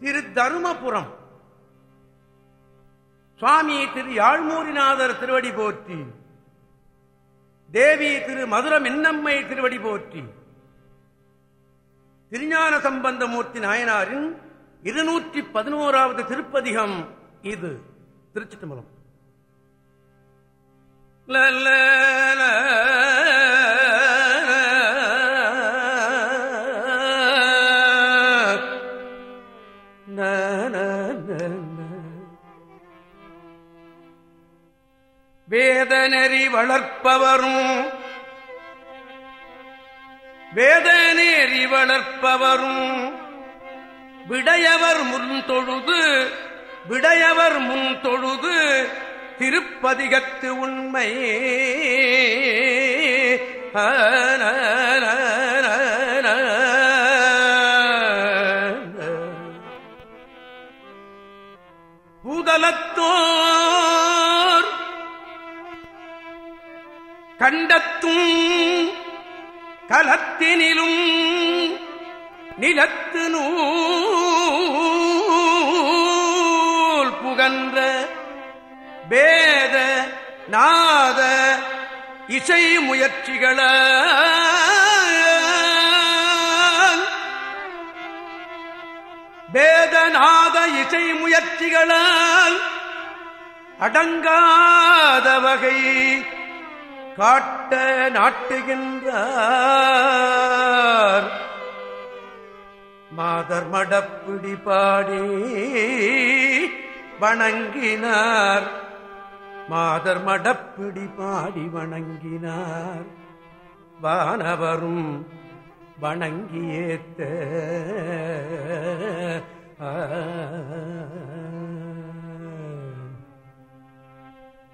திரு தருமபுரம். சுவாமி திரு யாழ்மூரிநாதர் திருவடி போற்றி. தேவி திரு மதுர மின்னம்மை திருவடி போற்றி. திருஞான சம்பந்தமூர்த்தி நாயனாரின் இருநூற்றி பதினோராவது திருப்பதிகம் இது. திருச்சி வேதநெறி வளர்ப்பவரும். வேதநேறி வளர்ப்பவரும். விடையவர் முன் தொழுது விடையவர் முன் தொழுது திருப்பதிகத்து உண்மை பூதலத்தோர் நிலத்தினிலும் நிலத்து நூல் புகன்ற பேத நாத இசை முயற்சிகள வேதநாத இசை முயற்சிகளால் அடங்காத வகை காட்ட நாட்டுகின்றார். மாதர் மடப்பிடி பாடி வணங்கினார். மாதர் மடப்பிடி பாடி வணங்கினார். வானவரும் வணங்கியேத்த. ஆ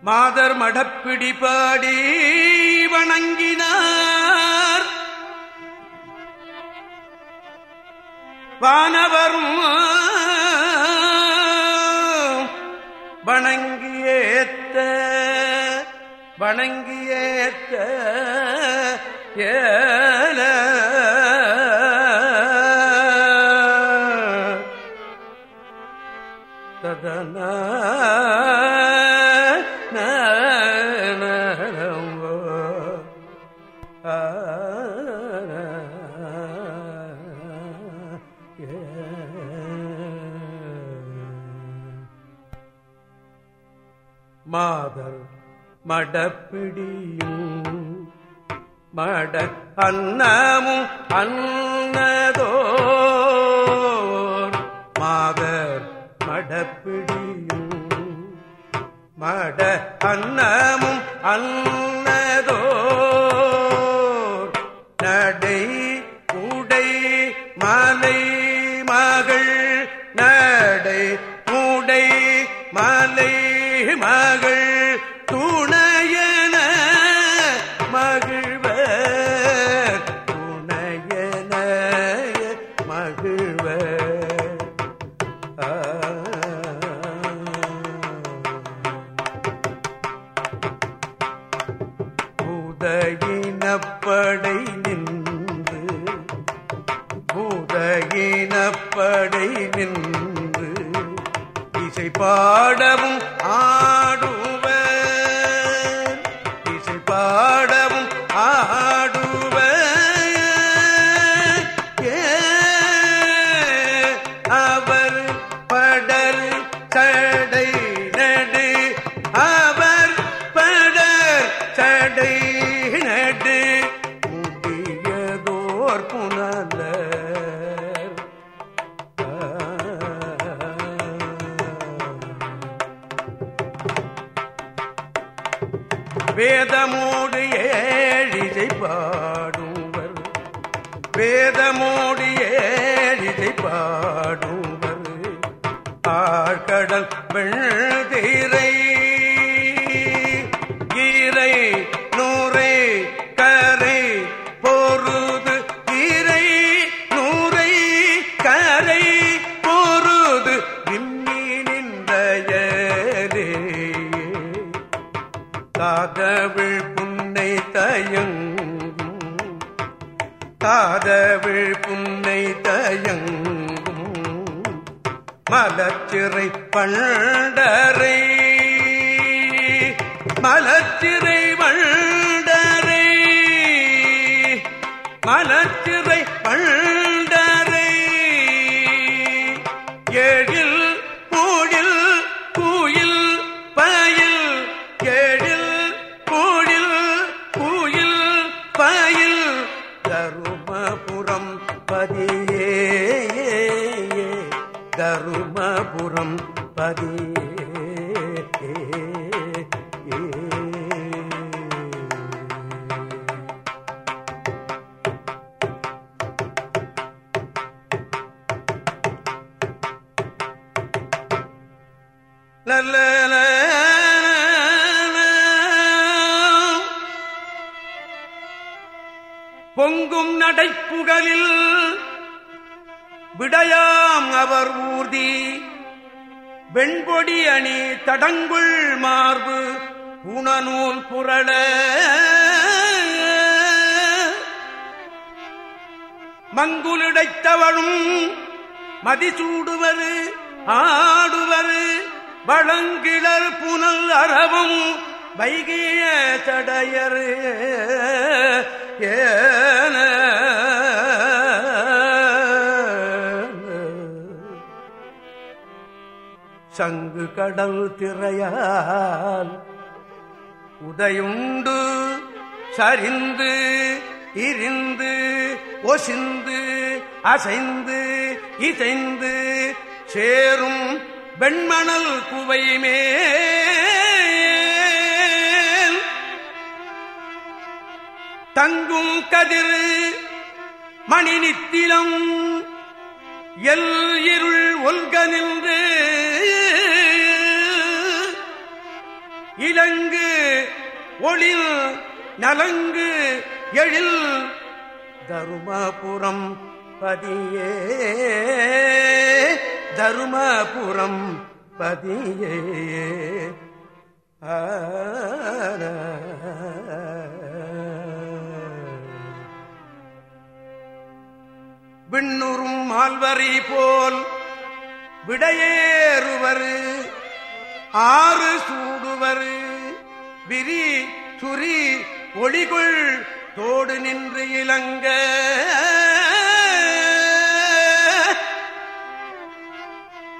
மாதர் மடப்பிடி பாடி வணங்கினார். வானவரும் வணங்கியேத்த வணங்கியேத்த ஏ மாதர் மடப்பிடியும் மட அன்னமும் அன்னதோர் மாதர் மடப்பிடியும் மட அன்னமும் அன்ன நின்று பூதகினப்படை நின்று இசை பாடவும் ஆ தருமபுரம் பதியே நல்ல பொங்கும் நடைப்புகளில் விடையா விடையாம் அவர் ஊர்தி. வெண்பொடி அணி தடங்குள் மார்பு புனநூல் புரள. மங்குலிடைத்தவளும் மதிசூடுவது ஆடுவது வளங்கிழர் புனல் அறவும் வைகிய தடையரு ஏன சங்கு கடல் திரையால் உதையுண்டு சரிந்து இரிந்து ஒசிந்து அசைந்து இசைந்து சேரும் வெண்மணல் குவைமே தங்கும் கதிர் மணி நித்திலம் எல் இருள் ஒல்க நின்று இலங்கு ஒளில் நலங்கு எழில் தருமபுரம் பதியே. தருமபுரம் பதியே. விண்ணுறும் மால்வரி போல் விடையேறுவரு. ஆறு சூடுவர். விரி சுரி ஒளிகுள் தோடு நின்று இளங்க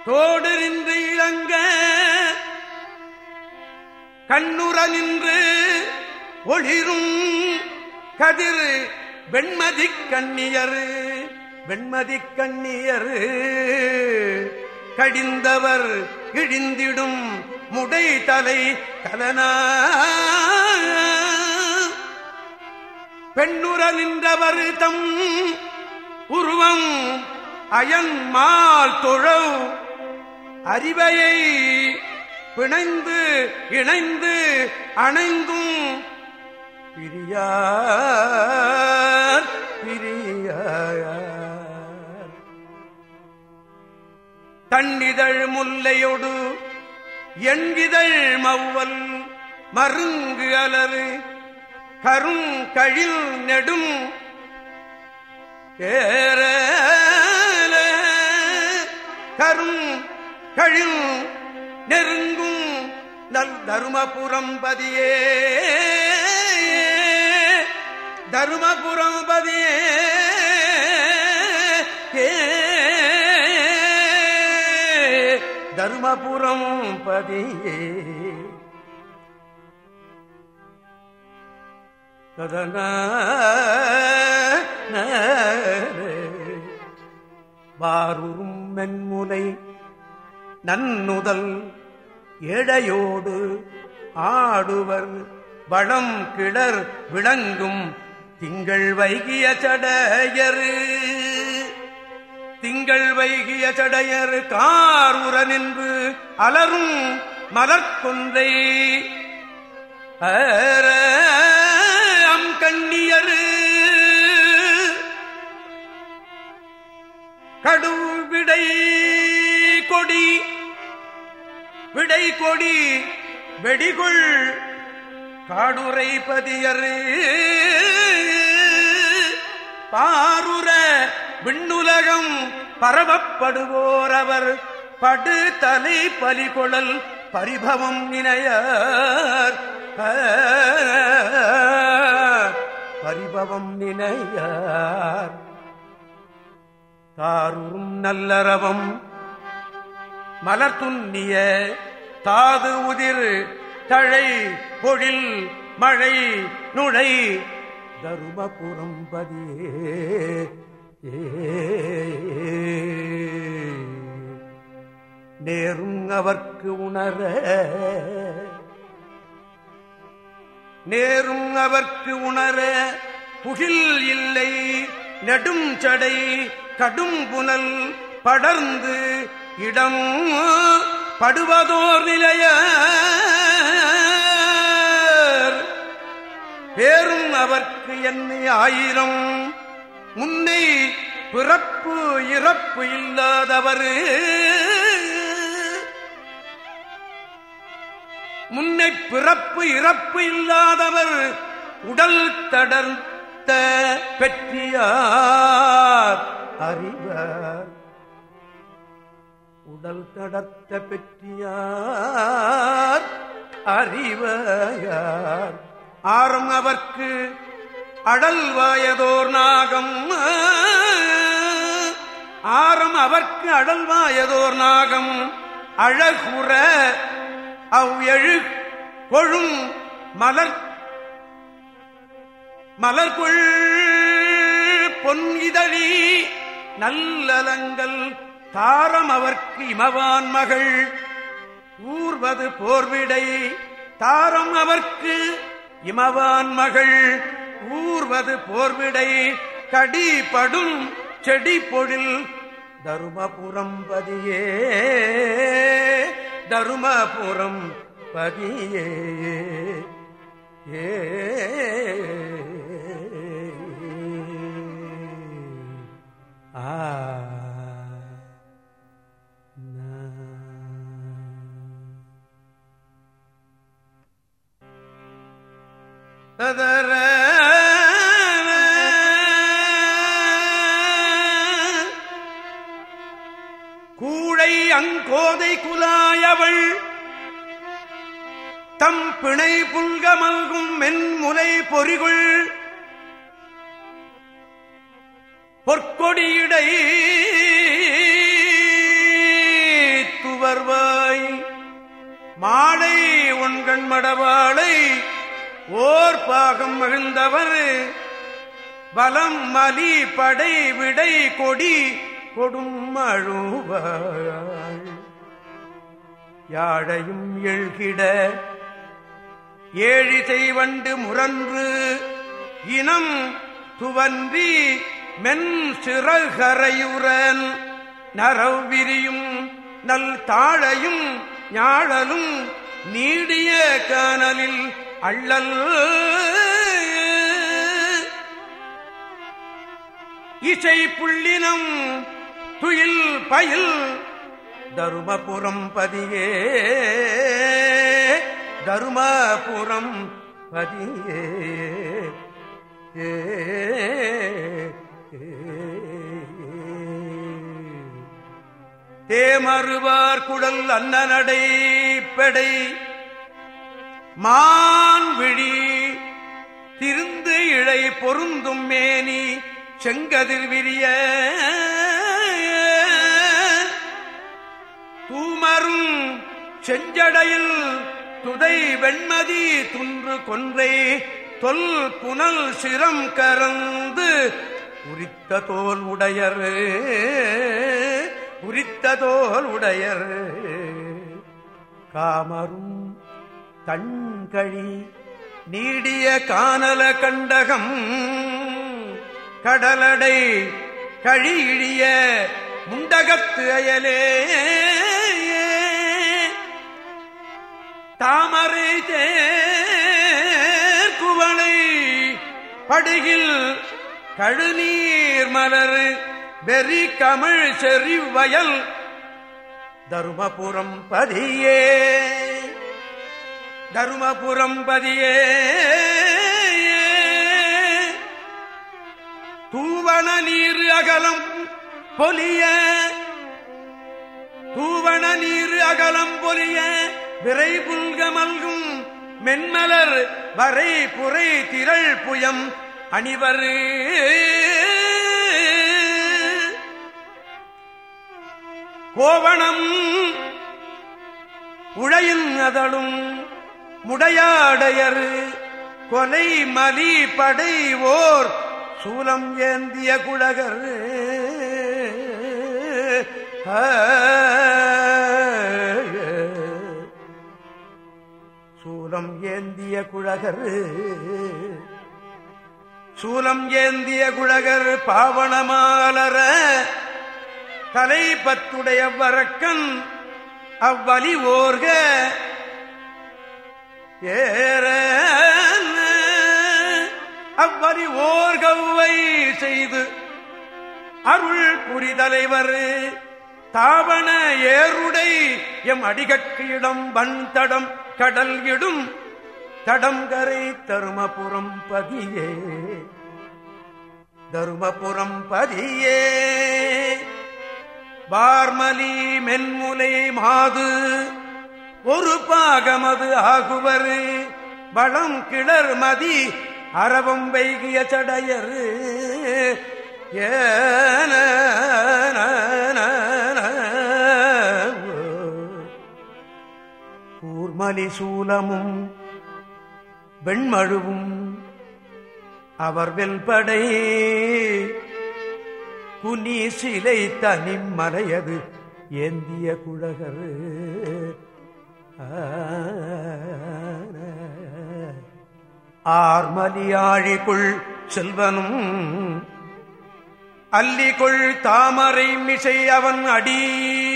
தோடு நின்று இளங்க கண்ணுற நின்று ஒளிரும் கதிர் வெண்மதி கண்ணியரு வெண்மதி கண்ணியரு. கடிந்தவர் இழிந்திடும் முடை தலை கலனா. பெண்ணுற நின்றவர் தம் உருவம் அயன்மால் தொழவு. அறிவையை பிணைந்து இணைந்து அணைந்தும் பிரியார் பிரியார். தன்னிதழ் முல்லையொடு எண்கிதழ் மவ்வல் மருங்கு அலறு கரும் கழில் நெடும் ஏற கரும் கழில் நெருங்கும் நல் தருமபுரம் பதியே. தருமபுரம் பதியே. தருமபுரம் பதியே. கதன வாருறும் மென்முனை நன்னுதல் எடையோடு ஆடுவர் வளம் கிளர் விளங்கும் திங்கள் வைகிய சடையரு திங்கள் வைகிய சடையர் கார் உர நின்று அலரும் மலர்கொன்றை அம் கண்ணியரு. கடுவிடை கொடி விடை கொடி வெடிகுள் காடுரை பதியரு. பாருர விண்ணுலகம் பரவப்படுவோர் அவர் படு தலை பலிகொழல் பரிபவம் நினையார். பரிபவம் நினையார். தாரூரும் நல்லரவம் மலர் துண்ணிய தாது உதிர் தழை பொழில் மழை நுழை தருமபுரம் பதியே. நேரும் அவர்க்கு உணர நேரும் அவர்க்கு உணர புகில் இல்லை. நெடும் சடை கடும் புனல் படர்ந்து இடம் படுவதோர் நிலைய பேரும் அவர்க்கு என்னை ஆயிரம் உன்னை பிறப்பு இறப்பு இல்லாதவர். முன்னை பிறப்பு இறப்பு இல்லாதவர் உடல் தடர்த்த பெற்றியார். அறிவர். உடல் தடர்த்த பெற்றியார். அறிவார். ஆறும் அவர்க்கு அடல் வாயதோர் நாகம். ஆரம் அவர்க்கு அடல் வாயதோர் நாகம். அழகுற அவ்வெழு கொழும் மலர் மலர்கொள் பொன் இதழி நல்லலங்கள். தாரம் அவர்க்கு இமவான் மகள். ஊர்வது போர்விடை தாரம் அவர்க்கு இமவான் மகள். ஊர்வது போர்விடை கடிபடும் செடி பொழில் தருமபுரம் பதியே தருமபுரம் பதியே. ஏ. ஆ. ததர கூழை அங்கோதை குலாயவள் தம் பிணை புல்கமல்கும் மென்முலை பொறிகுள் பொற்கொடியிடை துவர்வாய் மாலை உண்கண் மடவாளை பாகம் மகிழ்ந்தவர். பலம் மலி படை விடை கொடி கொடும் அழுவாள் யாழையும் எழுகிட ஏழிசை வண்டு முரன்று. இனம் துவன்றி மென் சிறகரையுரன் நரவிரியும் நல் தாழையும் ஞாழலும் நீடிய காணலில் அள்ளல். இசை புள்ளினம் துயில் பயில் தருமபுரம் பதியே. தருமபுரம் பதியே. ஏ தேமறுவார் குடல் அன்னநடை பெடை. மான் விழி திருந்து இழை பொருந்தும் மேனி. செங்கதிர் விரிய தூமரும் செஞ்சடையில் துதை வெண்மதி துன்று கொன்றை தொல் புனல் சிரம் கறந்து உரித்த தோல் உடையர் உரித்த தோல் உடையர். காமரும் தண்கழி நீடிய காணல கண்டகம் கடலடை கழியிழிய முண்டகத்து அயலே. தாமரை குவளை படுகில் கழுநீர் மலர் வெறி கமிழ் செறிவயல் தருமபுரம் பதியே. தருமபுரம் பதியே. தூவன நீர் அகலம் பொலிய. தூவண நீர் அகலம் பொலிய. விரை புல்கமல்கும் மென்மலர் வரை புரை திரள் புயம் அணிவர். கோவணம் உழையின் அதழும் முடையாடையர். கொலை மலி படை ஓர் சூலம் ஏந்திய குழகர். சூலம் ஏந்திய குழகர். சூலம் ஏந்திய குழகர் பாவனமாலர. தலை பத்துடைய வரக்கன் அவ்வலி ஓர்க. ஏற. அவ்வரி ஓர்கவ்வை செய்து அருள் புரி தலைவர் தாவண ஏருடை எம் அடிகட்கு இடம் வன்தடம் கடல் இடும் தடங்கரை தருமபுரம் பதியே. தருமபுரம் பதியே. பார்மலி மென்முலை மாது ஒரு பாகமது ஆகுவர். வளம் கிளர் மதி அறவம் வைகிய சடையர். ஏன கூர்மலி சூலமும் வெண்மழுவும் அவர் வெல்படை குனி சிலை தனிமலையது ஏந்திய குழகர் ஆர்மலியாழிக்குள் செல்வனும் அல்லிகொள் தாமரை மிசை அவன் அடி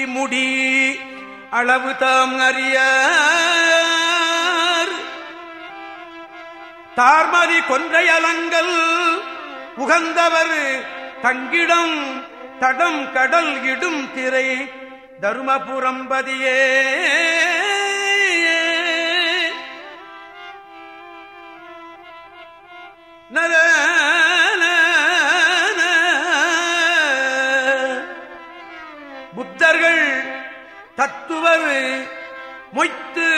முடி அளவு தாம் அறிய தார்மதி கொன்றை அலங்கல் உகந்தவர் தங்கிடம் தடம் கடல் இடும் திரை தருமபுரம்பதியே நர புத்தர்கள் தத்துவர் மொய்த்து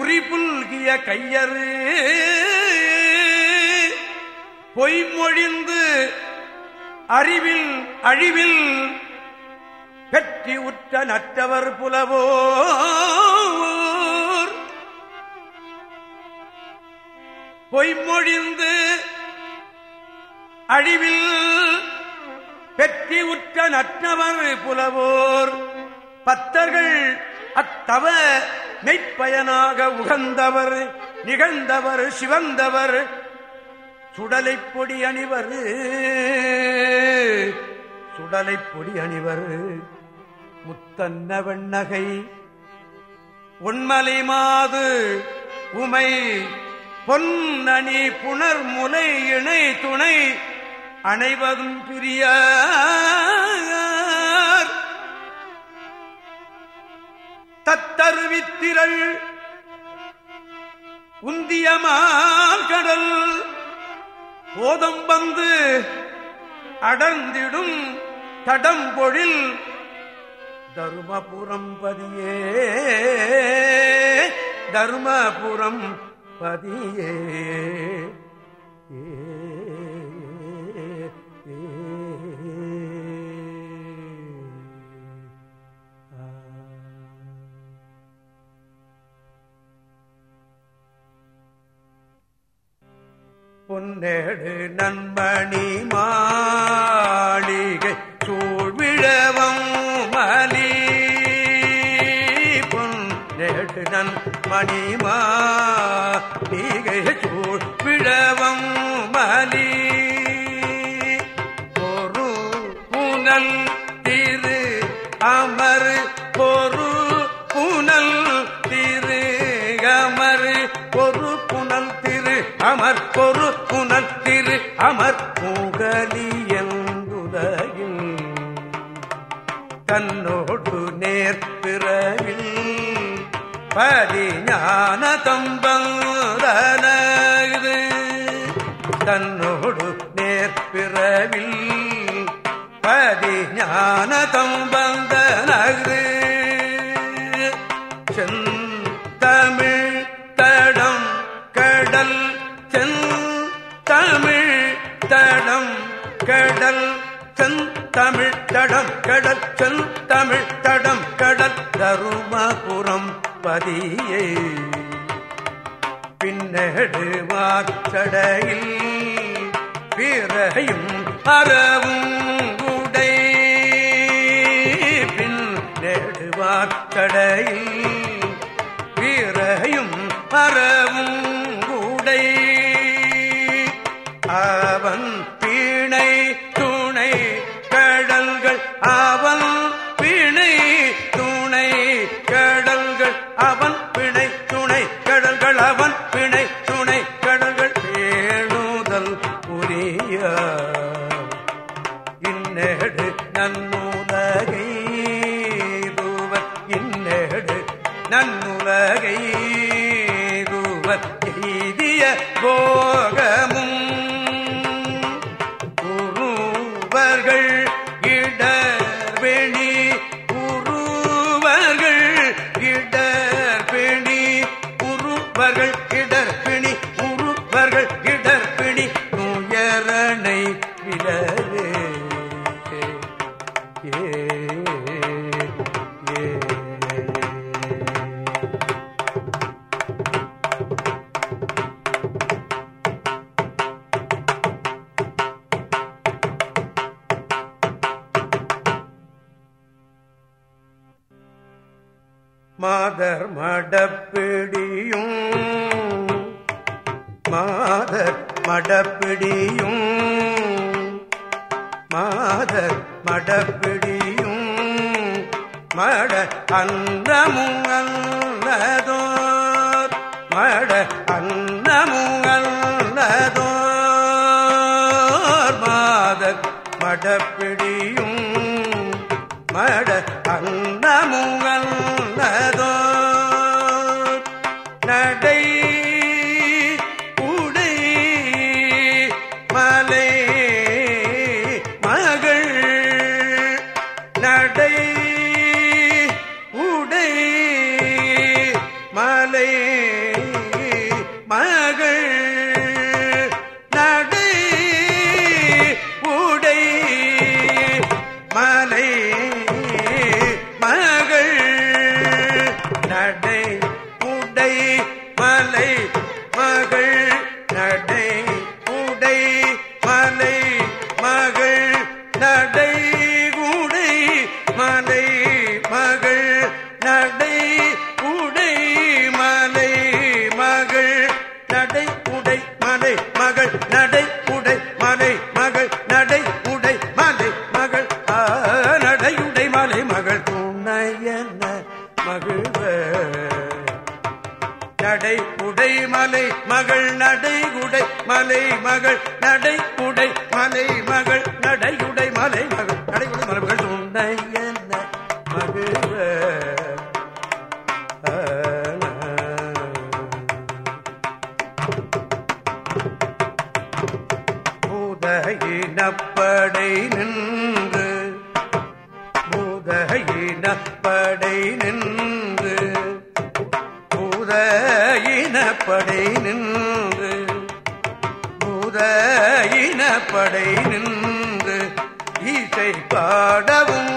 உரிபுல்கிய கையறு. பொய்மொழிந்து அறிவில் அழிவில் பெற்றி உற்ற நற்றவர் புலவோ. பொய்மொழிந்து அழிவில் பெற்றி உற்ற நற்றவர் புலவோர். பத்தர்கள் அத்தவ மெய்ப்பயனாக உகந்தவர் நிகழ்ந்தவர் சிவந்தவர். சுடலை பொடி அணிவர். சுடலை பொடி அணிவர். முத்தன்ன வெண்ணகை. உண்மலை மாது உமை பொன்னணி புனர் முலை இணை துணை அனைவரும் பிரிய தத்தருவித்திரள் உந்தியமால் கடல் போதம் வந்து அடர்ந்திடும் தடம்பொழில் தருமபுரம் பதியே. தருமபுரம் பதியே. பொன்னேடு நண்பணி மாளிகை நன் மணிமா நீகை சூழ் விழவம் மலி. ஒரு புனல் திரு அமர் பொரு புனல் திரு அமர் பொரு புனல் திரு அமர் பொரு புனல் திரு அமர் புகலியங்குதகில் தன்னோடு நேர்பிறவில் பதிஞான கம்பந்தன தன்னோடு நேர்பிறவில் பதிஞான கம்பந்தனகு செந்தமிழ் தடம் கடல் செந்தமிழ் தடம் கடல் செந்தமிழ் தடம் கடல் செந்தமிழ் தடம் கடல் தருமபுரம் பதியை பின்னடு வாற்றடையில் பிறையும் அறவும். அட அன்னமுங்கல்லதோர் மாத மடப்பிடி உதயின படை நின்று இசை பாடவும்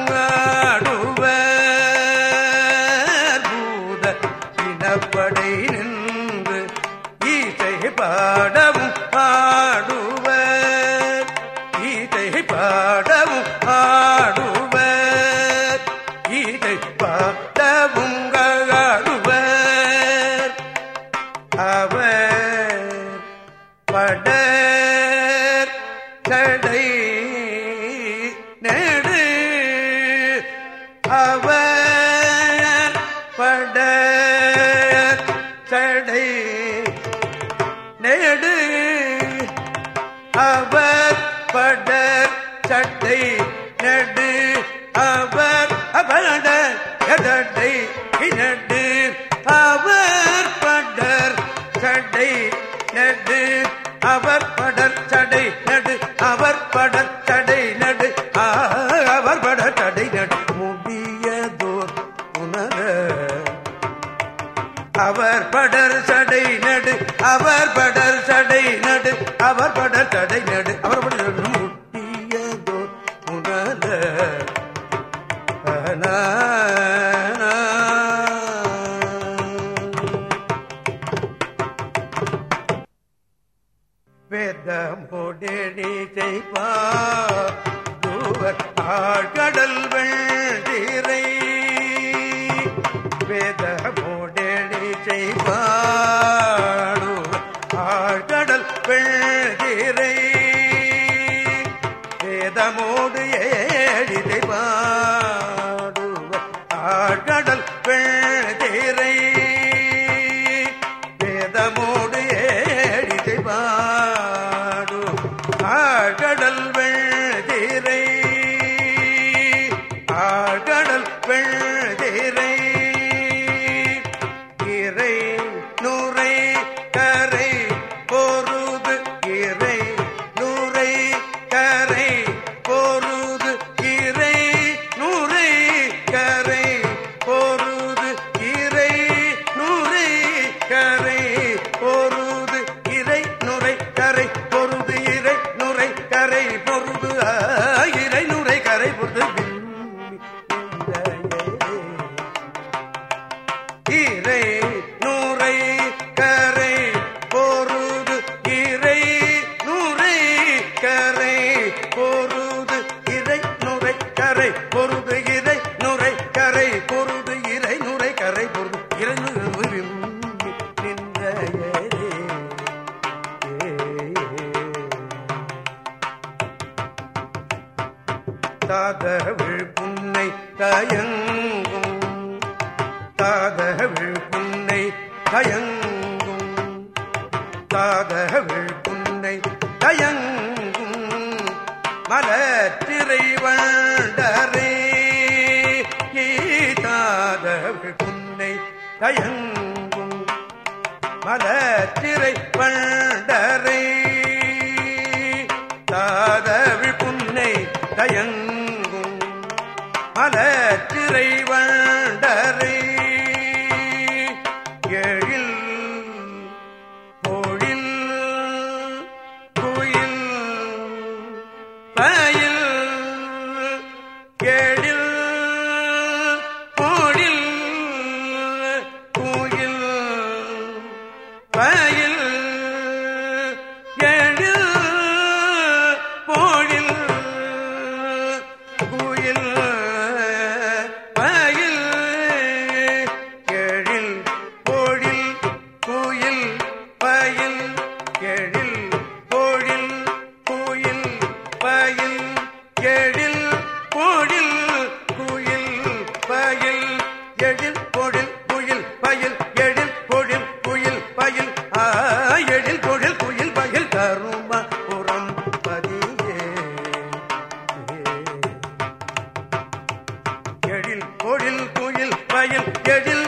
பயில் எழில்